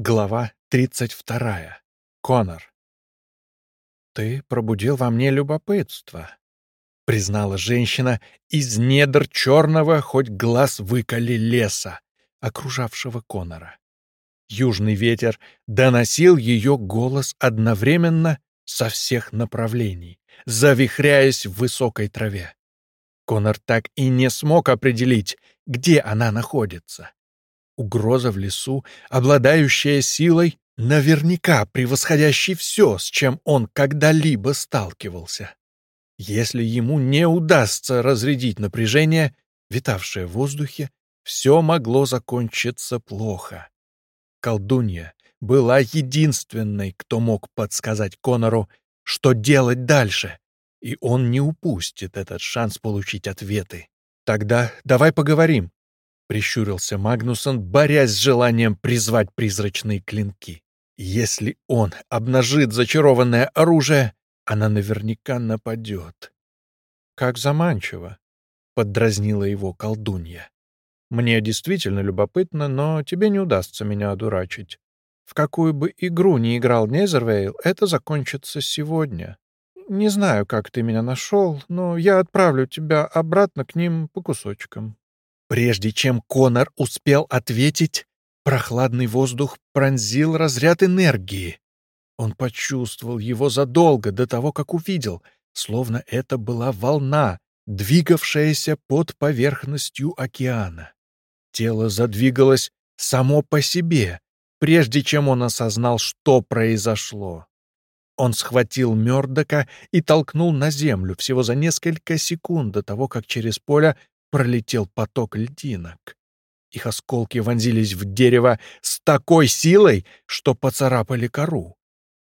Глава 32. Конор. «Ты пробудил во мне любопытство», — признала женщина из недр черного, хоть глаз выколи леса, окружавшего Конора. Южный ветер доносил ее голос одновременно со всех направлений, завихряясь в высокой траве. Конор так и не смог определить, где она находится. Угроза в лесу, обладающая силой, наверняка превосходящей все, с чем он когда-либо сталкивался. Если ему не удастся разрядить напряжение, витавшее в воздухе, все могло закончиться плохо. Колдунья была единственной, кто мог подсказать Конору, что делать дальше, и он не упустит этот шанс получить ответы. «Тогда давай поговорим», — прищурился Магнусон, борясь с желанием призвать призрачные клинки. «Если он обнажит зачарованное оружие, она наверняка нападет». «Как заманчиво», — поддразнила его колдунья. «Мне действительно любопытно, но тебе не удастся меня одурачить. В какую бы игру ни играл Незервейл, это закончится сегодня. Не знаю, как ты меня нашел, но я отправлю тебя обратно к ним по кусочкам». Прежде чем Конор успел ответить, прохладный воздух пронзил разряд энергии. Он почувствовал его задолго до того, как увидел, словно это была волна, двигавшаяся под поверхностью океана. Тело задвигалось само по себе, прежде чем он осознал, что произошло. Он схватил Мёрдока и толкнул на землю всего за несколько секунд до того, как через поле пролетел поток льдинок. Их осколки вонзились в дерево с такой силой, что поцарапали кору.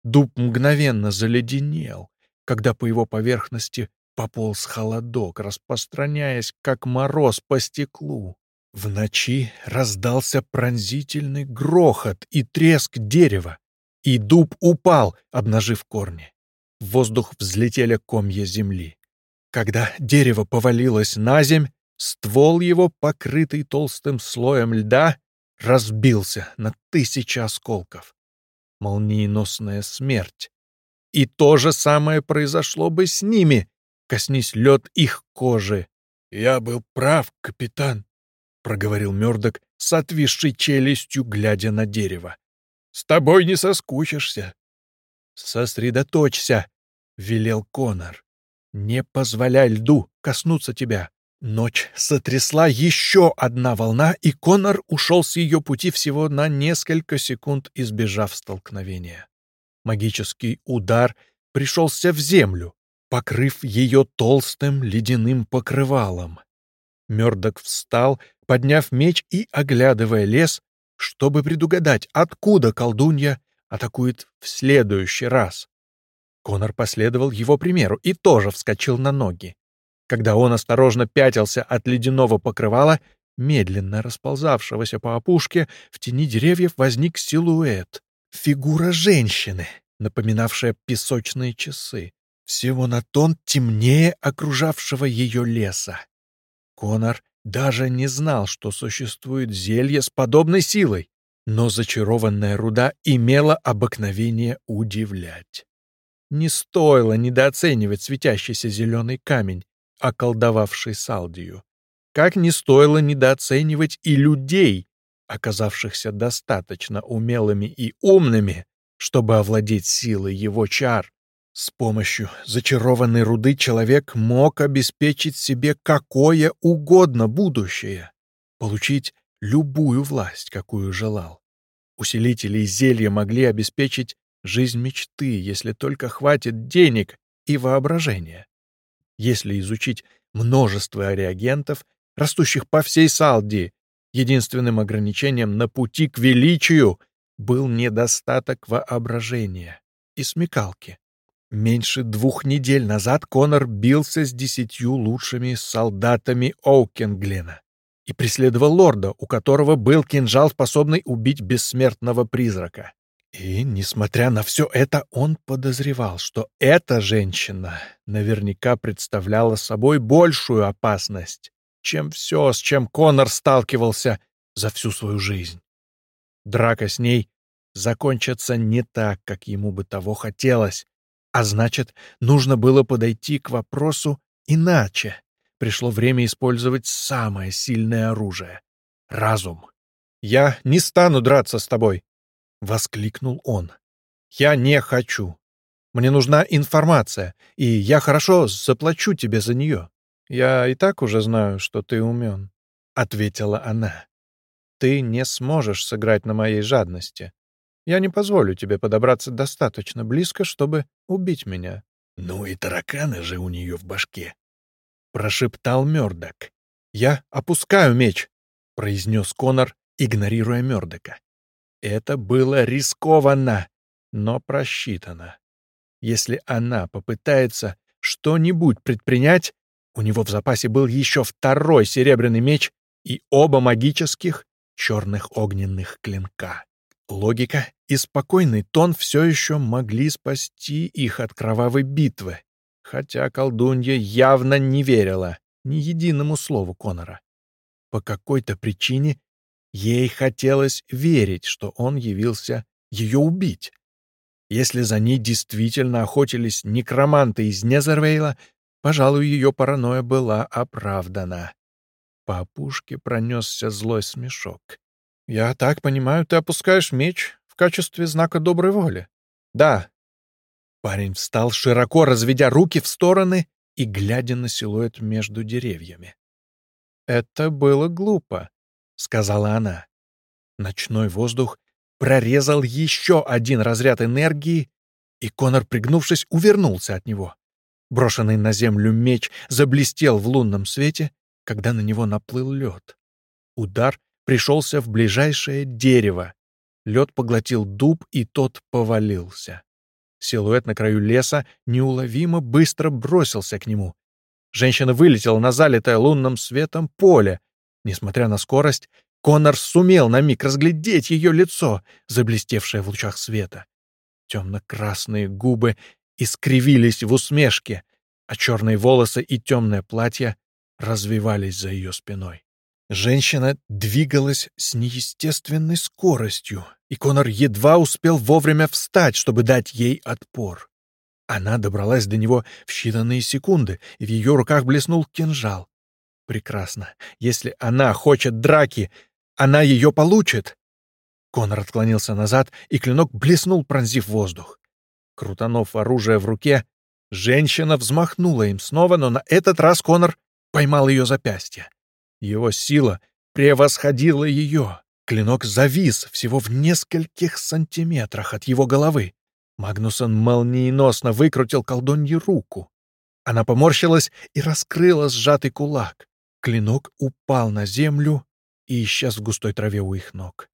Дуб мгновенно заледенел, когда по его поверхности пополз холодок, распространяясь, как мороз по стеклу. В ночи раздался пронзительный грохот и треск дерева, и дуб упал, обнажив корни. В воздух взлетели комья земли. Когда дерево повалилось на земь, Ствол его, покрытый толстым слоем льда, разбился на тысячи осколков. Молниеносная смерть. И то же самое произошло бы с ними, коснись лед их кожи. «Я был прав, капитан», — проговорил Мёрдок с отвисшей челюстью, глядя на дерево. «С тобой не соскучишься». «Сосредоточься», — велел Конор. «Не позволяй льду коснуться тебя. Ночь сотрясла еще одна волна, и Конор ушел с ее пути всего на несколько секунд, избежав столкновения. Магический удар пришелся в землю, покрыв ее толстым ледяным покрывалом. Мёрдок встал, подняв меч и оглядывая лес, чтобы предугадать, откуда колдунья атакует в следующий раз. Конор последовал его примеру и тоже вскочил на ноги. Когда он осторожно пятился от ледяного покрывала, медленно расползавшегося по опушке, в тени деревьев возник силуэт. Фигура женщины, напоминавшая песочные часы, всего на тон темнее окружавшего ее леса. Конор даже не знал, что существует зелье с подобной силой, но зачарованная руда имела обыкновение удивлять. Не стоило недооценивать светящийся зеленый камень, околдовавший Салдию. Как не стоило недооценивать и людей, оказавшихся достаточно умелыми и умными, чтобы овладеть силой его чар. С помощью зачарованной руды человек мог обеспечить себе какое угодно будущее, получить любую власть, какую желал. Усилители зелья могли обеспечить жизнь мечты, если только хватит денег и воображения. Если изучить множество реагентов, растущих по всей Салдии, единственным ограничением на пути к величию был недостаток воображения и смекалки. Меньше двух недель назад Конор бился с десятью лучшими солдатами Оукенглена и преследовал лорда, у которого был кинжал, способный убить бессмертного призрака. И, несмотря на все это, он подозревал, что эта женщина наверняка представляла собой большую опасность, чем все, с чем Конор сталкивался за всю свою жизнь. Драка с ней закончатся не так, как ему бы того хотелось. А значит, нужно было подойти к вопросу иначе. Пришло время использовать самое сильное оружие — разум. «Я не стану драться с тобой!» — воскликнул он. «Я не хочу. Мне нужна информация, и я хорошо заплачу тебе за нее. Я и так уже знаю, что ты умен», — ответила она. «Ты не сможешь сыграть на моей жадности. Я не позволю тебе подобраться достаточно близко, чтобы убить меня». «Ну и тараканы же у нее в башке», — прошептал Мёрдок. «Я опускаю меч», — произнес Конор, игнорируя Мёрдока. Это было рискованно, но просчитано. Если она попытается что-нибудь предпринять, у него в запасе был еще второй серебряный меч и оба магических черных огненных клинка. Логика и спокойный тон все еще могли спасти их от кровавой битвы, хотя колдунья явно не верила ни единому слову Конора. По какой-то причине ей хотелось верить, что он явился ее убить. Если за ней действительно охотились некроманты из Незервейла, пожалуй, ее паранойя была оправдана. По опушке пронесся злой смешок. «Я так понимаю, ты опускаешь меч в качестве знака доброй воли?» «Да». Парень встал, широко разведя руки в стороны и глядя на силуэт между деревьями. «Это было глупо», — сказала она. Ночной воздух прорезал еще один разряд энергии, и Конор, пригнувшись, увернулся от него. Брошенный на землю меч заблестел в лунном свете, когда на него наплыл лед. Удар пришелся в ближайшее дерево. Лед поглотил дуб, и тот повалился. Силуэт на краю леса неуловимо быстро бросился к нему. Женщина вылетела на залитое лунным светом поле. Несмотря на скорость, Конор сумел на миг разглядеть ее лицо, заблестевшее в лучах света. Темно-красные губы искривились в усмешке, а черные волосы и темное платье развивались за ее спиной. Женщина двигалась с неестественной скоростью, и Конор едва успел вовремя встать, чтобы дать ей отпор. Она добралась до него в считанные секунды, и в ее руках блеснул кинжал. Прекрасно. Если она хочет драки, она ее получит!» Конор отклонился назад, и клинок блеснул, пронзив воздух. Крутанув оружие в руке, женщина взмахнула им снова, но на этот раз Конор поймал ее запястье. Его сила превосходила ее. Клинок завис всего в нескольких сантиметрах от его головы. Магнусон молниеносно выкрутил колдунье руку. Она поморщилась и раскрыла сжатый кулак. Клинок упал на землю и исчез в густой траве у их ног.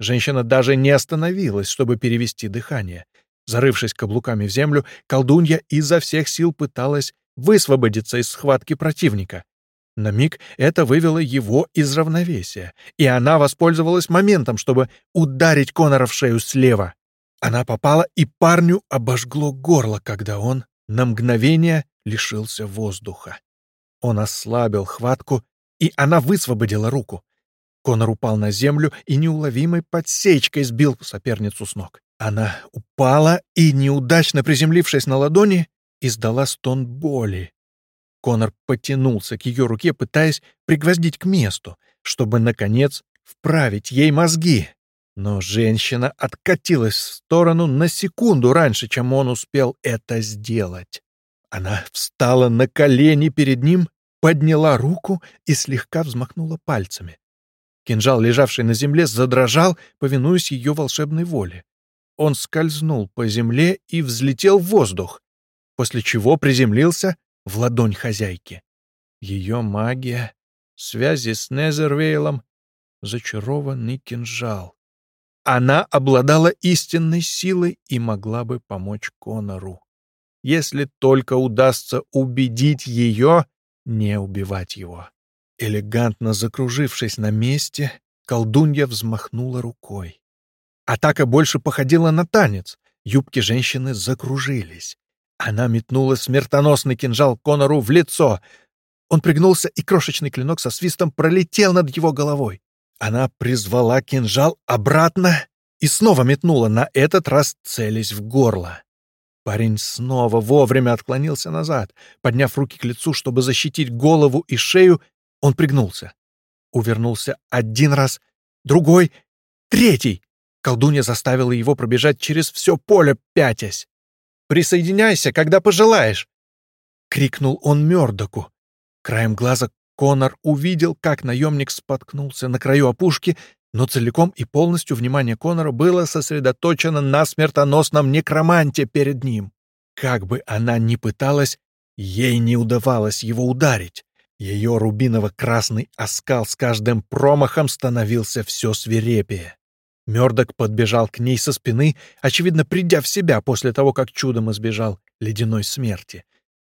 Женщина даже не остановилась, чтобы перевести дыхание. Зарывшись каблуками в землю, колдунья изо всех сил пыталась высвободиться из схватки противника. На миг это вывело его из равновесия, и она воспользовалась моментом, чтобы ударить Конора в шею слева. Она попала, и парню обожгло горло, когда он на мгновение лишился воздуха. Он ослабил хватку, и она высвободила руку. Конор упал на землю и неуловимой подсечкой сбил соперницу с ног. Она упала и, неудачно приземлившись на ладони, издала стон боли. Конор потянулся к ее руке, пытаясь пригвоздить к месту, чтобы, наконец, вправить ей мозги. Но женщина откатилась в сторону на секунду раньше, чем он успел это сделать. Она встала на колени перед ним, подняла руку и слегка взмахнула пальцами. Кинжал, лежавший на земле, задрожал, повинуясь ее волшебной воле. Он скользнул по земле и взлетел в воздух, после чего приземлился в ладонь хозяйки. Ее магия, связи с Незервейлом, зачарованный кинжал. Она обладала истинной силой и могла бы помочь Конору. Если только удастся убедить ее не убивать его. Элегантно закружившись на месте, колдунья взмахнула рукой. Атака больше походила на танец. Юбки женщины закружились. Она метнула смертоносный кинжал Конору в лицо. Он пригнулся, и крошечный клинок со свистом пролетел над его головой. Она призвала кинжал обратно и снова метнула, на этот раз целясь в горло. Парень снова вовремя отклонился назад. Подняв руки к лицу, чтобы защитить голову и шею, он пригнулся. Увернулся один раз, другой, третий. Колдунья заставила его пробежать через все поле, пятясь. «Присоединяйся, когда пожелаешь!» — крикнул он Мёрдоку. Краем глаза Конор увидел, как наемник споткнулся на краю опушки, но целиком и полностью внимание Конора было сосредоточено на смертоносном некроманте перед ним. Как бы она ни пыталась, ей не удавалось его ударить. Ее рубиново-красный оскал с каждым промахом становился все свирепее. Мёрдок подбежал к ней со спины, очевидно, придя в себя после того, как чудом избежал ледяной смерти.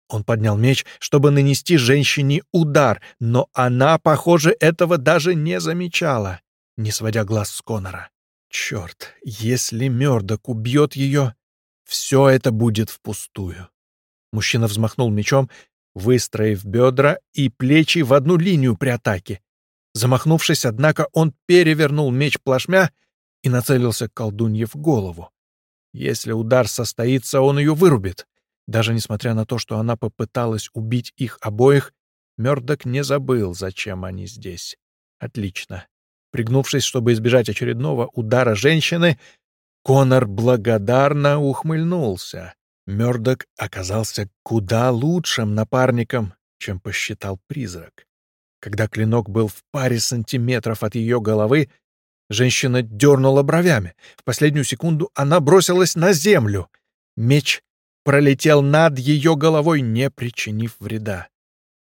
Он поднял меч, чтобы нанести женщине удар, но она, похоже, этого даже не замечала не сводя глаз с Конора. Черт, если Мёрдок убьет ее, все это будет впустую. Мужчина взмахнул мечом, выстроив бедра и плечи в одну линию при атаке. Замахнувшись, однако, он перевернул меч плашмя и нацелился колдунье в голову. Если удар состоится, он ее вырубит. Даже несмотря на то, что она попыталась убить их обоих, Мёрдок не забыл, зачем они здесь. Отлично. Пригнувшись, чтобы избежать очередного удара женщины, Конор благодарно ухмыльнулся. Мёрдок оказался куда лучшим напарником, чем посчитал призрак. Когда клинок был в паре сантиметров от ее головы, женщина дернула бровями. В последнюю секунду она бросилась на землю. Меч пролетел над ее головой, не причинив вреда.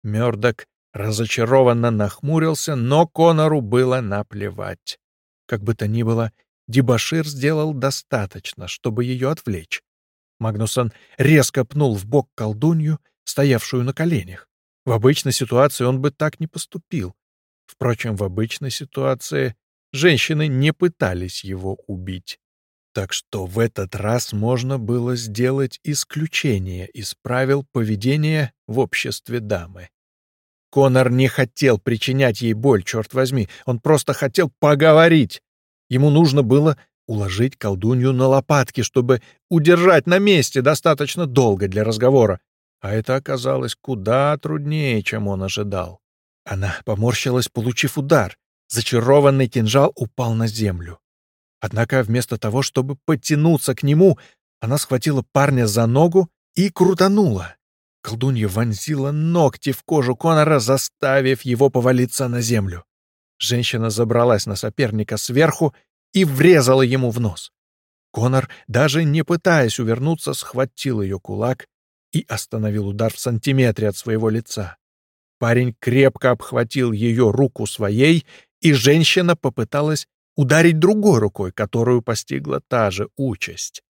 Мёрдок разочарованно нахмурился, но Конору было наплевать. Как бы то ни было, Дебашир сделал достаточно, чтобы ее отвлечь. Магнусон резко пнул в бок колдунью, стоявшую на коленях. В обычной ситуации он бы так не поступил. Впрочем, в обычной ситуации женщины не пытались его убить. Так что в этот раз можно было сделать исключение из правил поведения в обществе дамы. Конор не хотел причинять ей боль, черт возьми. Он просто хотел поговорить. Ему нужно было уложить колдунью на лопатки, чтобы удержать на месте достаточно долго для разговора. А это оказалось куда труднее, чем он ожидал. Она поморщилась, получив удар. Зачарованный кинжал упал на землю. Однако вместо того, чтобы подтянуться к нему, она схватила парня за ногу и крутанула. Колдунья вонзила ногти в кожу Конора, заставив его повалиться на землю. Женщина забралась на соперника сверху и врезала ему в нос. Конор, даже не пытаясь увернуться, схватил ее кулак и остановил удар в сантиметре от своего лица. Парень крепко обхватил ее руку своей, и женщина попыталась ударить другой рукой, которую постигла та же участь.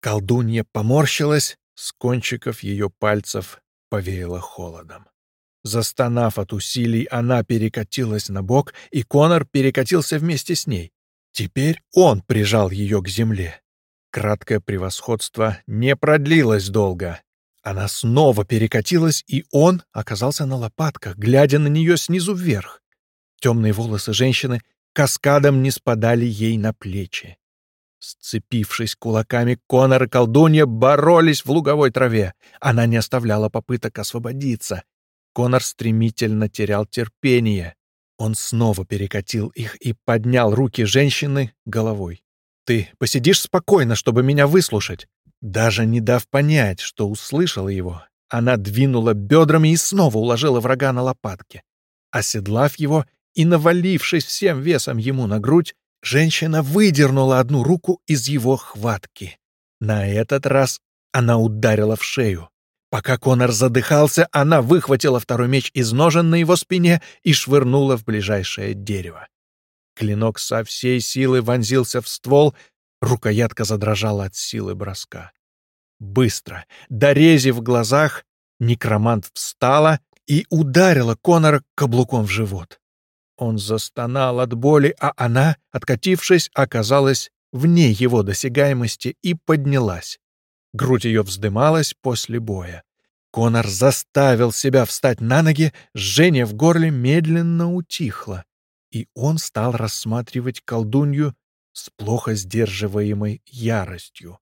Колдунья поморщилась, с кончиков ее пальцев повеяло холодом. Застонав от усилий, она перекатилась на бок, и Конор перекатился вместе с ней. Теперь он прижал ее к земле. Краткое превосходство не продлилось долго. Она снова перекатилась, и он оказался на лопатках, глядя на нее снизу вверх. Темные волосы женщины каскадом не спадали ей на плечи. Сцепившись кулаками, Конор и колдунья боролись в луговой траве. Она не оставляла попыток освободиться. Конор стремительно терял терпение. Он снова перекатил их и поднял руки женщины головой. «Ты посидишь спокойно, чтобы меня выслушать?» Даже не дав понять, что услышала его, она двинула бедрами и снова уложила врага на лопатки. Оседлав его и навалившись всем весом ему на грудь, Женщина выдернула одну руку из его хватки. На этот раз она ударила в шею. Пока Конор задыхался, она выхватила второй меч из ножен на его спине и швырнула в ближайшее дерево. Клинок со всей силы вонзился в ствол, рукоятка задрожала от силы броска. Быстро, дорези в глазах, некромант встала и ударила Конора каблуком в живот. Он застонал от боли, а она, откатившись, оказалась вне его досягаемости и поднялась. Грудь ее вздымалась после боя. Конор заставил себя встать на ноги, жжение в горле медленно утихло, и он стал рассматривать колдунью с плохо сдерживаемой яростью.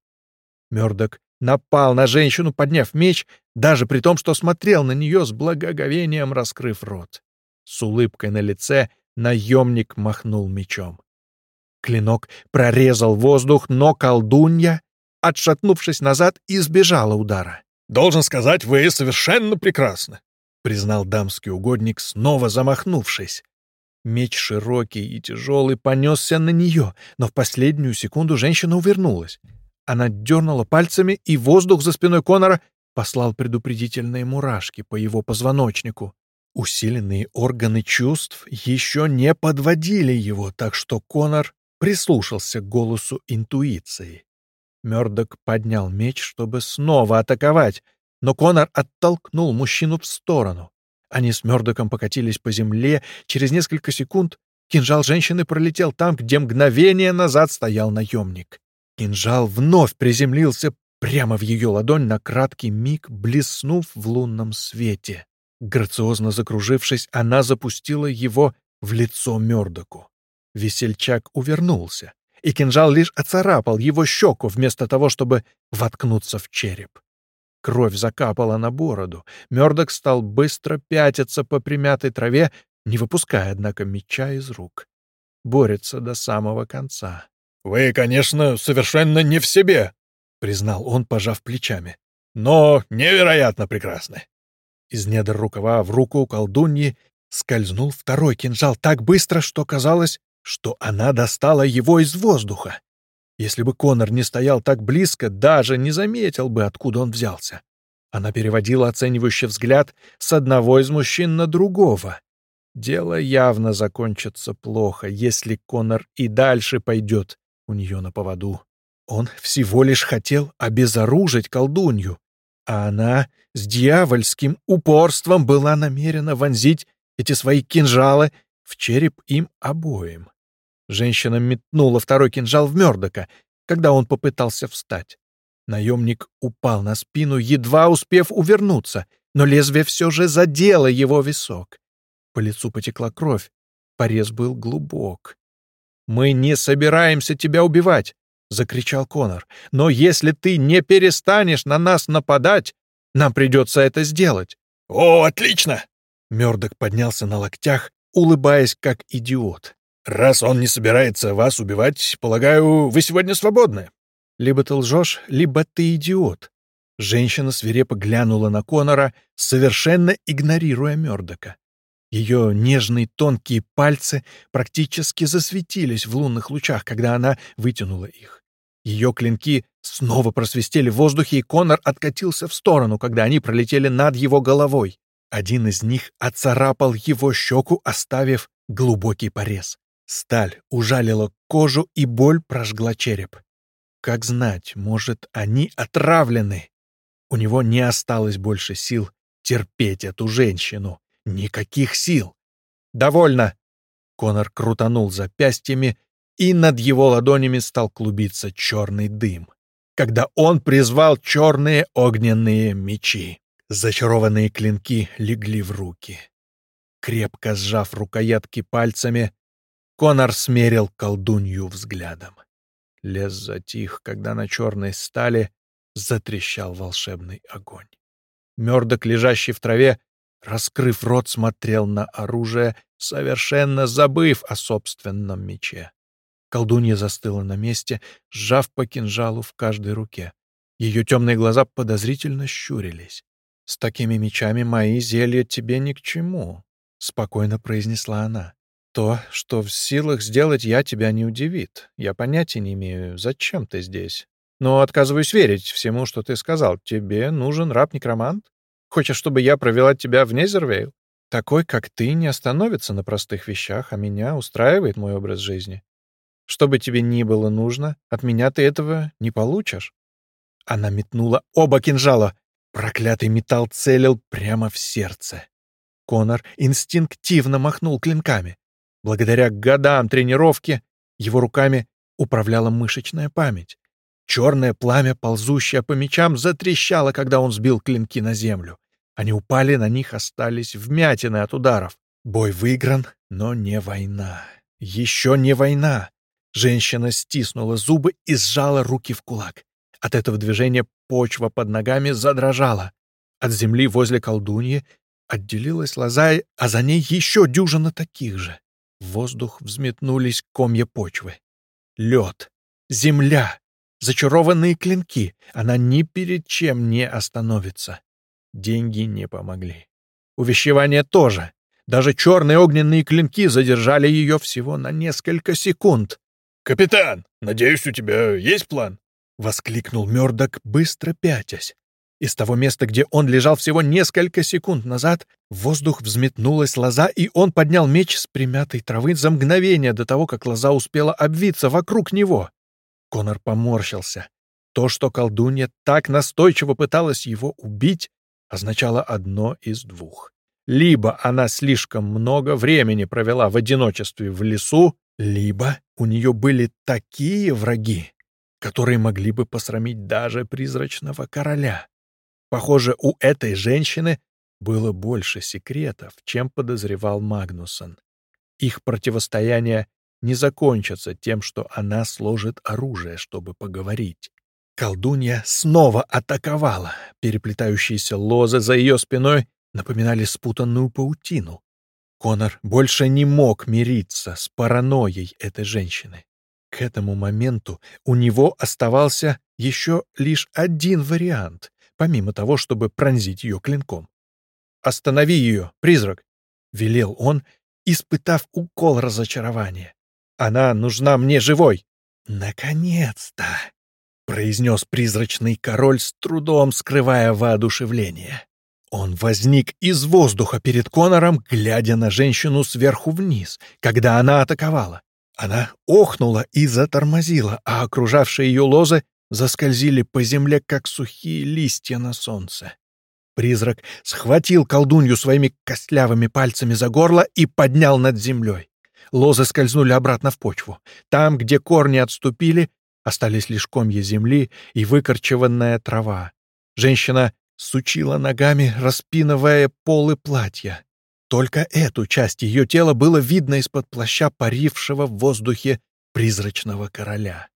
Мёрдок напал на женщину, подняв меч, даже при том, что смотрел на нее с благоговением, раскрыв рот. С улыбкой на лице наемник махнул мечом. Клинок прорезал воздух, но колдунья, отшатнувшись назад, избежала удара. «Должен сказать, вы совершенно прекрасны», — признал дамский угодник, снова замахнувшись. Меч широкий и тяжелый понесся на нее, но в последнюю секунду женщина увернулась. Она дернула пальцами, и воздух за спиной Конора послал предупредительные мурашки по его позвоночнику. Усиленные органы чувств еще не подводили его, так что Конор прислушался к голосу интуиции. Мёрдок поднял меч, чтобы снова атаковать, но Конор оттолкнул мужчину в сторону. Они с Мёрдоком покатились по земле. Через несколько секунд кинжал женщины пролетел там, где мгновение назад стоял наемник. Кинжал вновь приземлился прямо в ее ладонь на краткий миг, блеснув в лунном свете. Грациозно закружившись, она запустила его в лицо Мёрдоку. Весельчак увернулся, и кинжал лишь оцарапал его щеку вместо того, чтобы воткнуться в череп. Кровь закапала на бороду. Мёрдок стал быстро пятиться по примятой траве, не выпуская, однако, меча из рук. Борется до самого конца. «Вы, конечно, совершенно не в себе», — признал он, пожав плечами. «Но невероятно прекрасны». Из недр рукава в руку колдуньи скользнул второй кинжал так быстро, что казалось, что она достала его из воздуха. Если бы Конор не стоял так близко, даже не заметил бы, откуда он взялся. Она переводила оценивающий взгляд с одного из мужчин на другого. Дело явно закончится плохо, если Конор и дальше пойдет у нее на поводу. Он всего лишь хотел обезоружить колдунью, а она с дьявольским упорством была намерена вонзить эти свои кинжалы в череп им обоим. Женщина метнула второй кинжал в Мёрдока, когда он попытался встать. Наемник упал на спину, едва успев увернуться, но лезвие все же задело его висок. По лицу потекла кровь. Порез был глубок. «Мы не собираемся тебя убивать!» — закричал Конор. «Но если ты не перестанешь на нас нападать, нам придется это сделать». «О, отлично!» Мёрдок поднялся на локтях, улыбаясь как идиот. «Раз он не собирается вас убивать, полагаю, вы сегодня свободны». «Либо ты лжешь, либо ты идиот». Женщина свирепо глянула на Конора, совершенно игнорируя Мёрдока. Ее нежные тонкие пальцы практически засветились в лунных лучах, когда она вытянула их. Ее клинки снова просвистели в воздухе, и Конор откатился в сторону, когда они пролетели над его головой. Один из них оцарапал его щеку, оставив глубокий порез. Сталь ужалила кожу, и боль прожгла череп. Как знать, может, они отравлены. У него не осталось больше сил терпеть эту женщину. Никаких сил. «Довольно!» Конор крутанул запястьями, и над его ладонями стал клубиться черный дым, когда он призвал черные огненные мечи. Зачарованные клинки легли в руки. Крепко сжав рукоятки пальцами, Конор смерил колдунью взглядом. Лес затих, когда на черной стали затрещал волшебный огонь. Мёрдок, лежащий в траве, раскрыв рот, смотрел на оружие, совершенно забыв о собственном мече. Колдунья застыла на месте, сжав по кинжалу в каждой руке. Ее темные глаза подозрительно щурились. «С такими мечами мои зелья тебе ни к чему», — спокойно произнесла она. То, что в силах сделать я, тебя не удивит. Я понятия не имею, зачем ты здесь. Но отказываюсь верить всему, что ты сказал. Тебе нужен раб-некромант? Хочешь, чтобы я провела тебя в Незервейл? Такой, как ты, не остановится на простых вещах, а меня устраивает мой образ жизни. Что бы тебе ни было нужно, от меня ты этого не получишь. Она метнула оба кинжала. Проклятый металл целил прямо в сердце. Конор инстинктивно махнул клинками. Благодаря годам тренировки его руками управляла мышечная память. Черное пламя, ползущее по мечам, затрещало, когда он сбил клинки на землю. Они упали, на них остались вмятины от ударов. Бой выигран, но не война. Еще не война. Женщина стиснула зубы и сжала руки в кулак. От этого движения почва под ногами задрожала. От земли возле колдуньи отделилась лоза, а за ней еще дюжина таких же. В воздух взметнулись комья почвы. Лед, земля, зачарованные клинки. Она ни перед чем не остановится. Деньги не помогли. Увещевание тоже. Даже черные огненные клинки задержали ее всего на несколько секунд. «Капитан, надеюсь, у тебя есть план?» — воскликнул Мёрдок, быстро пятясь. Из того места, где он лежал всего несколько секунд назад, в воздух взметнулась лоза, и он поднял меч с примятой травы за мгновение до того, как лоза успела обвиться вокруг него. Конор поморщился. То, что колдунья так настойчиво пыталась его убить, означало одно из двух. Либо она слишком много времени провела в одиночестве в лесу, либо у нее были такие враги, которые могли бы посрамить даже призрачного короля. Похоже, у этой женщины было больше секретов, чем подозревал Магнусон. Их противостояние не закончится тем, что она сложит оружие, чтобы поговорить. Колдунья снова атаковала. Переплетающиеся лозы за ее спиной напоминали спутанную паутину. Конор больше не мог мириться с паранойей этой женщины. К этому моменту у него оставался еще лишь один вариант, помимо того, чтобы пронзить ее клинком. «Останови ее, призрак!» — велел он, испытав укол разочарования. «Она нужна мне живой!» «Наконец-то!» — произнес призрачный король с трудом скрывая воодушевление. Он возник из воздуха перед Конором, глядя на женщину сверху вниз, когда она атаковала. Она охнула и затормозила, а окружавшие ее лозы заскользили по земле, как сухие листья на солнце. Призрак схватил колдунью своими костлявыми пальцами за горло и поднял над землей. Лозы скользнули обратно в почву. Там, где корни отступили, остались лишь комья земли и выкорчеванная трава. Женщина сучила ногами, распинывая полы платья. Только эту часть ее тела было видно из-под плаща парившего в воздухе призрачного короля.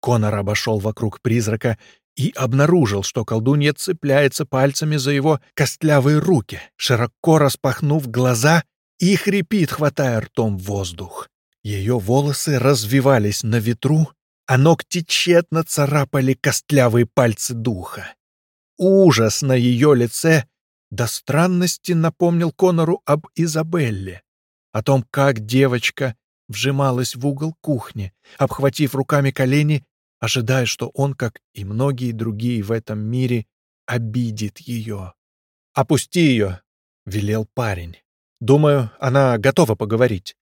Конор обошел вокруг призрака и обнаружил, что колдунья цепляется пальцами за его костлявые руки, широко распахнув глаза и хрипит, хватая ртом воздух. Ее волосы развивались на ветру, а ногти тщетно царапали костлявые пальцы духа. Ужас на ее лице до странности напомнил Конору об Изабелле, о том, как девочка вжималась в угол кухни, обхватив руками колени, ожидая, что он, как и многие другие в этом мире, обидит ее. «Опусти ее!» — велел парень. «Думаю, она готова поговорить».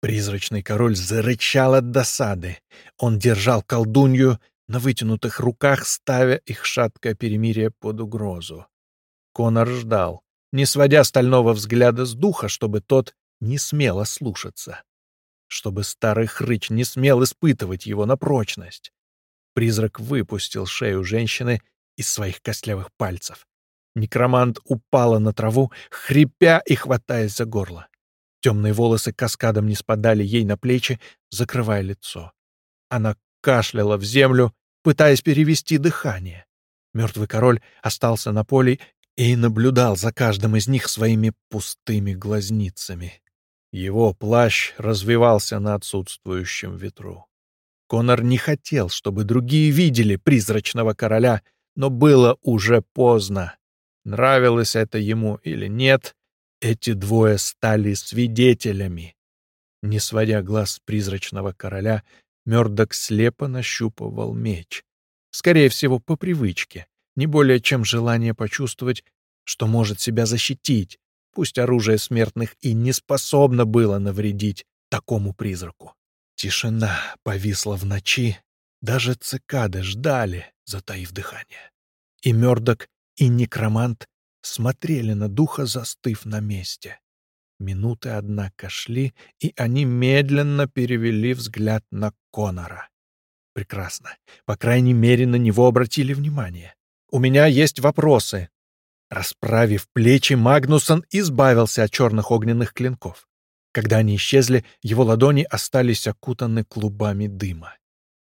Призрачный король зарычал от досады. Он держал колдунью на вытянутых руках, ставя их шаткое перемирие под угрозу. Конор ждал, не сводя стального взгляда с духа, чтобы тот не смело слушаться, чтобы старый хрыч не смел испытывать его на прочность. Призрак выпустил шею женщины из своих костлявых пальцев. Некромант упала на траву, хрипя и хватаясь за горло. Темные волосы каскадом не спадали ей на плечи, закрывая лицо. Она кашляла в землю, пытаясь перевести дыхание. Мертвый король остался на поле и наблюдал за каждым из них своими пустыми глазницами. Его плащ развивался на отсутствующем ветру. Конор не хотел, чтобы другие видели призрачного короля, но было уже поздно. Нравилось это ему или нет, эти двое стали свидетелями. Не сводя глаз с призрачного короля, Мёрдок слепо нащупывал меч. Скорее всего, по привычке, не более чем желание почувствовать, что может себя защитить, пусть оружие смертных и не способно было навредить такому призраку. Тишина повисла в ночи, даже цикады ждали, затаив дыхание. И Мёрдок, и Некромант смотрели на духа, застыв на месте. Минуты, однако, шли, и они медленно перевели взгляд на Конора. Прекрасно. По крайней мере, на него обратили внимание. «У меня есть вопросы». Расправив плечи, Магнусон избавился от черных огненных клинков. Когда они исчезли, его ладони остались окутаны клубами дыма.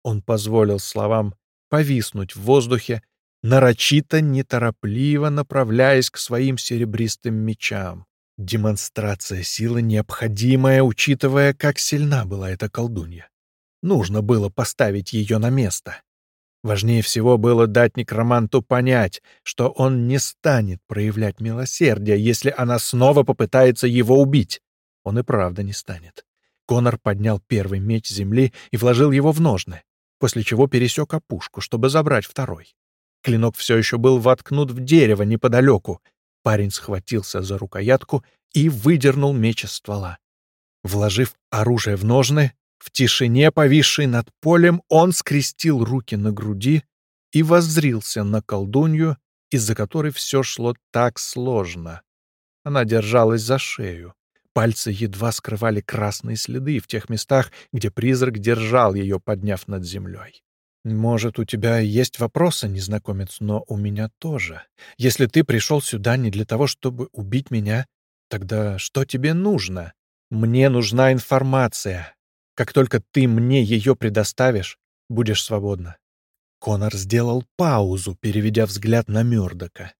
Он позволил словам повиснуть в воздухе, нарочито, неторопливо направляясь к своим серебристым мечам. Демонстрация силы необходимая, учитывая, как сильна была эта колдунья. Нужно было поставить ее на место. Важнее всего было дать некроманту понять, что он не станет проявлять милосердие, если она снова попытается его убить. Он и правда не станет. Конор поднял первый меч земли и вложил его в ножны, после чего пересек опушку, чтобы забрать второй. Клинок все еще был воткнут в дерево неподалеку. Парень схватился за рукоятку и выдернул меч из ствола. Вложив оружие в ножны, в тишине, повисшей над полем, он скрестил руки на груди и воззрился на колдунью, из-за которой все шло так сложно. Она держалась за шею. Пальцы едва скрывали красные следы в тех местах, где призрак держал ее, подняв над землей. «Может, у тебя есть вопросы, незнакомец, но у меня тоже. Если ты пришел сюда не для того, чтобы убить меня, тогда что тебе нужно? Мне нужна информация, как только ты мне ее предоставишь, будешь свободна». Конор сделал паузу, переведя взгляд на Мёрдока.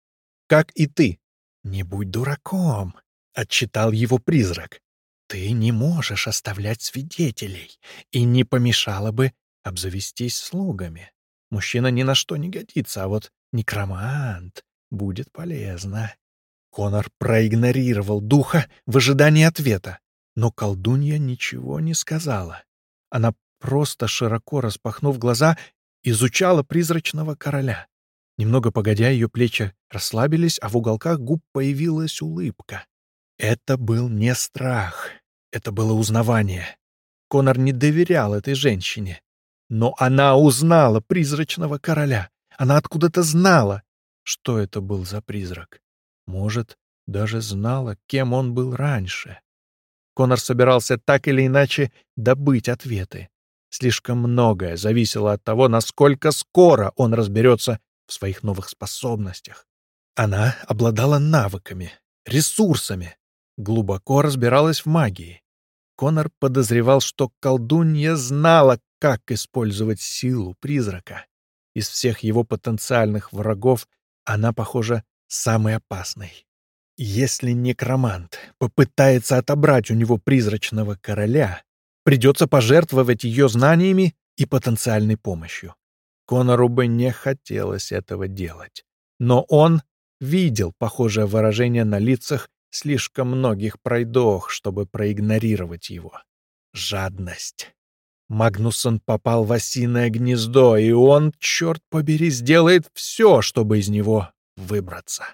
«Как и ты. Не будь дураком», — отчитал его призрак. «Ты не можешь оставлять свидетелей, и не помешало бы обзавестись слугами. Мужчина ни на что не годится, а вот некромант будет полезно». Конор проигнорировал духа в ожидании ответа. Но колдунья ничего не сказала. Она просто, широко распахнув глаза, изучала призрачного короля. Немного погодя, ее плечи расслабились, а в уголках губ появилась улыбка. Это был не страх, это было узнавание. Конор не доверял этой женщине. Но она узнала призрачного короля. Она откуда-то знала, что это был за призрак. Может, даже знала, кем он был раньше. Конор собирался так или иначе добыть ответы. Слишком многое зависело от того, насколько скоро он разберется в своих новых способностях. Она обладала навыками, ресурсами, глубоко разбиралась в магии. Конор подозревал, что колдунья знала, как использовать силу призрака. Из всех его потенциальных врагов она, похоже, самый опасный. Если некромант попытается отобрать у него призрачного короля, придется пожертвовать ее знаниями и потенциальной помощью. Конору бы не хотелось этого делать. Но он видел похожее выражение на лицах слишком многих пройдох, чтобы проигнорировать его. Жадность. Магнусон попал в осиное гнездо, и он, черт побери, сделает все, чтобы из него выбраться.